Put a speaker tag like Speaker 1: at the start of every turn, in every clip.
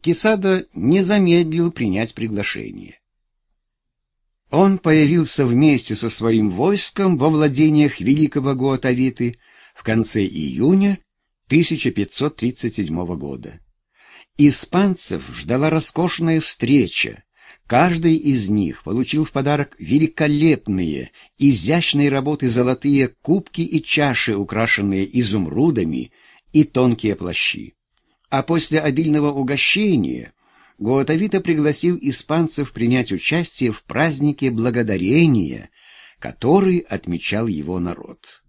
Speaker 1: Кисада не замедлил принять приглашение. Он появился вместе со своим войском во владениях великого Гуатавиты в конце июня 1537 года. Испанцев ждала роскошная встреча. Каждый из них получил в подарок великолепные, изящные работы золотые кубки и чаши, украшенные изумрудами, и тонкие плащи. А после обильного угощения Гуатавита пригласил испанцев принять участие в празднике Благодарения, который отмечал его народ.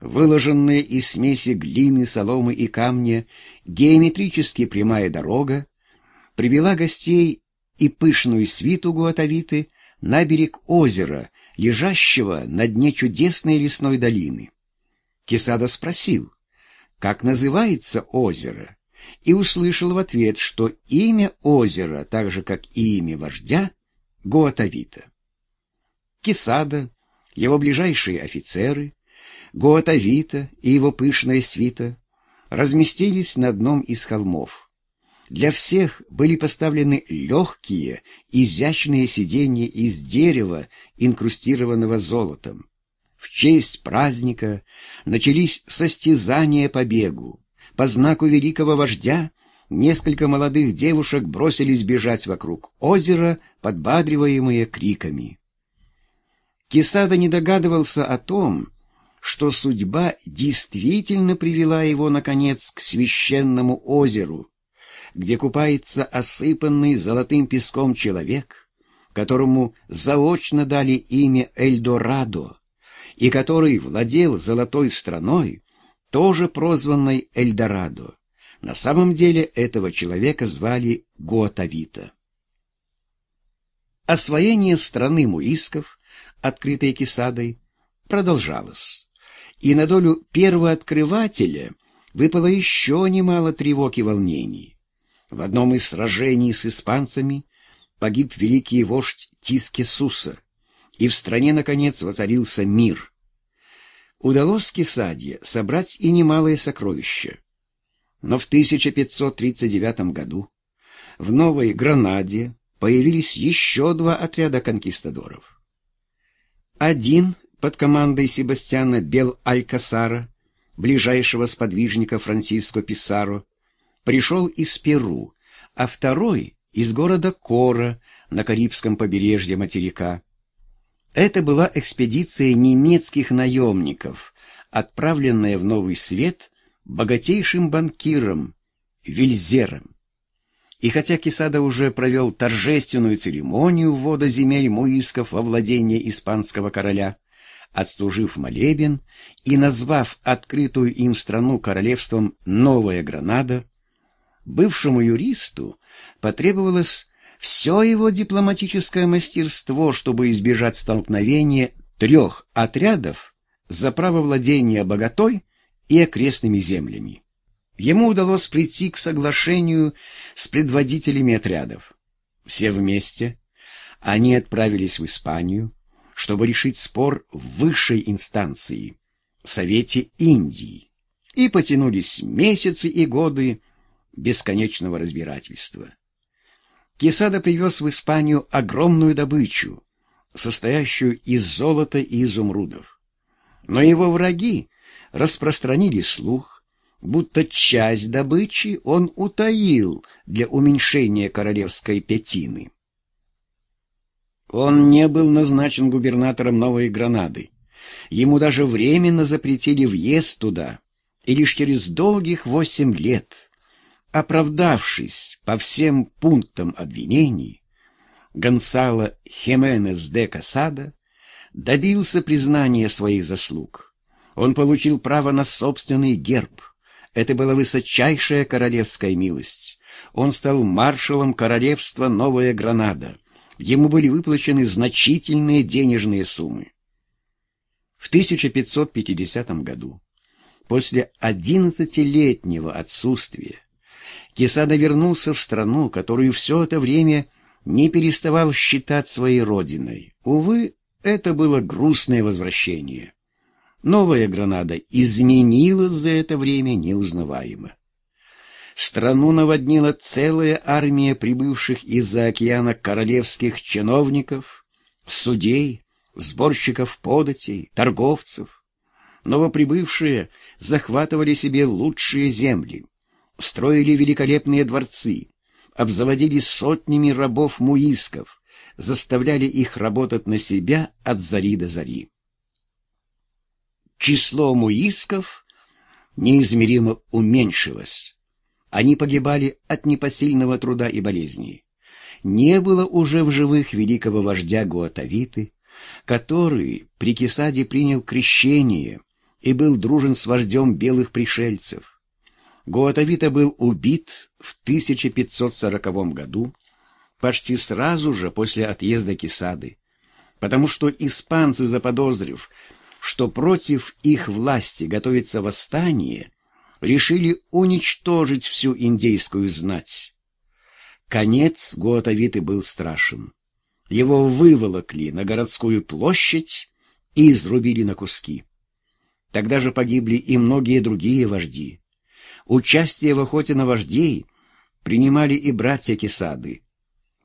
Speaker 1: Выложенная из смеси глины, соломы и камня, геометрически прямая дорога привела гостей и пышную свиту Гуатавиты на берег озера, лежащего на дне чудесной лесной долины. Кесада спросил, как называется озеро, и услышал в ответ, что имя озера, так же как и имя вождя, Гуатавита. Кисада, его ближайшие офицеры, Гуатавита и его пышная свита разместились на одном из холмов. Для всех были поставлены легкие, изящные сиденья из дерева, инкрустированного золотом. В честь праздника начались состязания по бегу. По знаку великого вождя несколько молодых девушек бросились бежать вокруг озера, подбадриваемые криками. Кисада не догадывался о том, что судьба действительно привела его, наконец, к священному озеру, где купается осыпанный золотым песком человек, которому заочно дали имя Эльдорадо, и который владел золотой страной, тоже прозванной Эльдорадо. На самом деле этого человека звали Гуатавита. Освоение страны муисков, открытой Кесадой, продолжалось, и на долю первооткрывателя выпало еще немало тревог и волнений. В одном из сражений с испанцами погиб великий вождь Тискесуса, и в стране, наконец, воцарился мир удалось Кесадье собрать и немалые сокровища. Но в 1539 году в Новой Гранаде появились еще два отряда конкистадоров. Один под командой Себастьяна Бел-Алькасара, ближайшего сподвижника Франциско Писаро, пришел из Перу, а второй — из города Кора на Карибском побережье материка. Это была экспедиция немецких наемников, отправленная в Новый Свет богатейшим банкиром Вильзером. И хотя Кисада уже провел торжественную церемонию ввода земель муисков во владение испанского короля, отслужив молебен и назвав открытую им страну королевством Новая Гранада, бывшему юристу потребовалось все его дипломатическое мастерство, чтобы избежать столкновения трех отрядов за право владения богатой и окрестными землями. Ему удалось прийти к соглашению с предводителями отрядов. Все вместе они отправились в Испанию, чтобы решить спор в высшей инстанции — Совете Индии, и потянулись месяцы и годы бесконечного разбирательства. Кесада привез в Испанию огромную добычу, состоящую из золота и изумрудов. Но его враги распространили слух, будто часть добычи он утаил для уменьшения королевской пятины. Он не был назначен губернатором Новой Гранады. Ему даже временно запретили въезд туда, и лишь через долгих восемь лет Оправдавшись по всем пунктам обвинений, Гонсало Хименес де Касада добился признания своих заслуг. Он получил право на собственный герб. Это была высочайшая королевская милость. Он стал маршалом королевства Новая Гранада. Ему были выплачены значительные денежные суммы. В 1550 году, после одиннадцатилетнего отсутствия, Кесада вернулся в страну, которую все это время не переставал считать своей родиной. Увы, это было грустное возвращение. Новая Гранада изменилась за это время неузнаваемо. Страну наводнила целая армия прибывших из-за океана королевских чиновников, судей, сборщиков податей, торговцев. Новоприбывшие захватывали себе лучшие земли, строили великолепные дворцы, обзаводили сотнями рабов-муисков, заставляли их работать на себя от зари до зари. Число муисков неизмеримо уменьшилось. Они погибали от непосильного труда и болезней. Не было уже в живых великого вождя Гуатавиты, который при Кесаде принял крещение и был дружен с вождем белых пришельцев. Гуатавита был убит в 1540 году, почти сразу же после отъезда Кесады, потому что испанцы, заподозрив, что против их власти готовится восстание, решили уничтожить всю индейскую знать. Конец Гуатавиты был страшен. Его выволокли на городскую площадь и изрубили на куски. Тогда же погибли и многие другие вожди. Участие в охоте на вождей принимали и братья Кесады.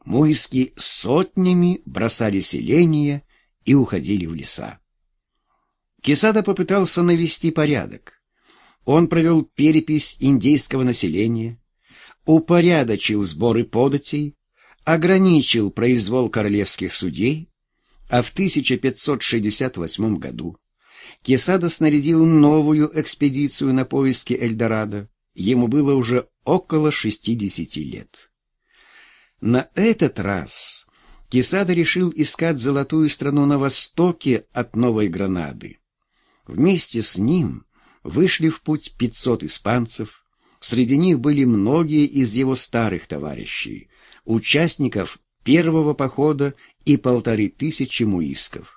Speaker 1: Муиски сотнями бросали селения и уходили в леса. Кесада попытался навести порядок. Он провел перепись индейского населения, упорядочил сборы податей, ограничил произвол королевских судей, а в 1568 году Кесада снарядил новую экспедицию на поиски Эльдорадо. Ему было уже около 60 лет. На этот раз Кесада решил искать золотую страну на востоке от Новой Гранады. Вместе с ним вышли в путь 500 испанцев, среди них были многие из его старых товарищей, участников первого похода и полторы тысячи муисков.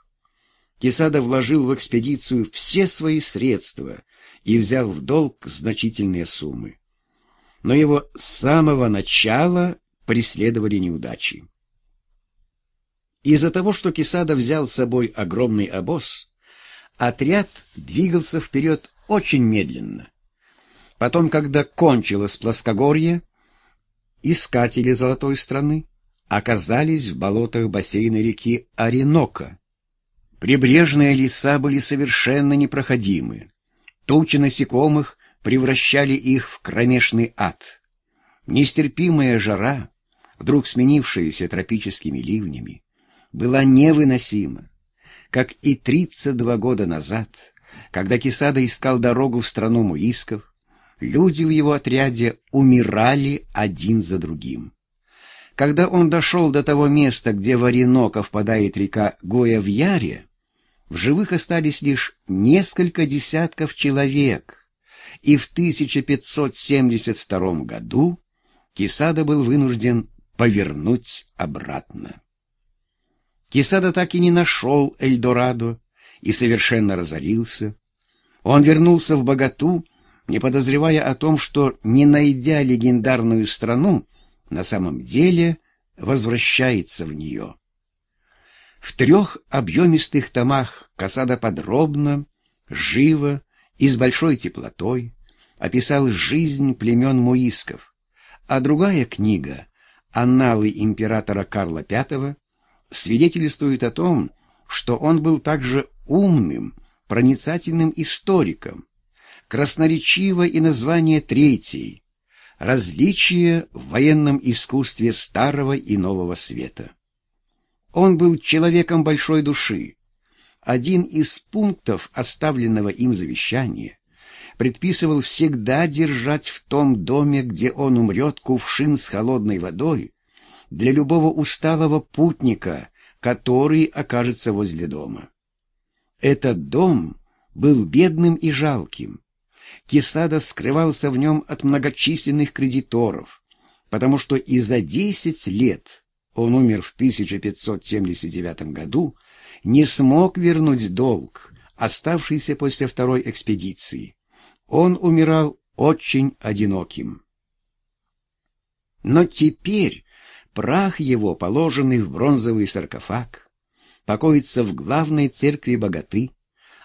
Speaker 1: Кесада вложил в экспедицию все свои средства и взял в долг значительные суммы. Но его с самого начала преследовали неудачи. Из-за того, что Кесада взял с собой огромный обоз, отряд двигался вперед очень медленно. Потом, когда кончилось плоскогорье, искатели золотой страны оказались в болотах бассейна реки Оренока. Прибрежные леса были совершенно непроходимы. Тучи насекомых превращали их в кромешный ад. Нестерпимая жара, вдруг сменившаяся тропическими ливнями, была невыносима. Как и 32 года назад, когда Кисада искал дорогу в страну муисков, люди в его отряде умирали один за другим. Когда он дошел до того места, где в Оренока впадает река Гоя в Яре, в живых остались лишь несколько десятков человек, и в 1572 году Кисада был вынужден повернуть обратно. Кисада так и не нашел Эльдорадо и совершенно разорился. Он вернулся в богату, не подозревая о том, что, не найдя легендарную страну, на самом деле возвращается в нее. В трех объемистых томах Касада подробно, живо и с большой теплотой описал жизнь племен муисков, а другая книга «Анналы императора Карла V» свидетельствует о том, что он был также умным, проницательным историком, красноречиво и название третьей — различие в военном искусстве старого и нового света. Он был человеком большой души. Один из пунктов оставленного им завещания предписывал всегда держать в том доме, где он умрет, кувшин с холодной водой для любого усталого путника, который окажется возле дома. Этот дом был бедным и жалким, Кесада скрывался в нем от многочисленных кредиторов, потому что и за десять лет, он умер в 1579 году, не смог вернуть долг, оставшийся после второй экспедиции. Он умирал очень одиноким. Но теперь прах его, положенный в бронзовый саркофаг, покоится в главной церкви богаты,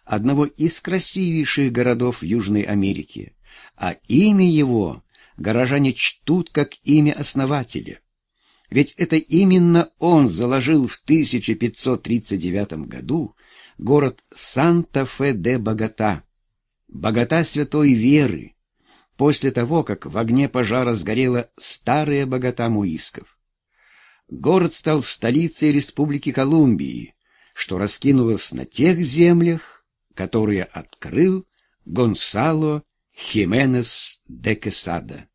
Speaker 1: одного из красивейших городов Южной Америки, а имя его горожане чтут как имя основателя. Ведь это именно он заложил в 1539 году город Санта-Фе-де-Богата, Богата святой веры, после того, как в огне пожара сгорела старая Богата Муисков. Город стал столицей Республики Колумбии, что раскинулось на тех землях, которые открыл Гонсало Хименес де Кесада.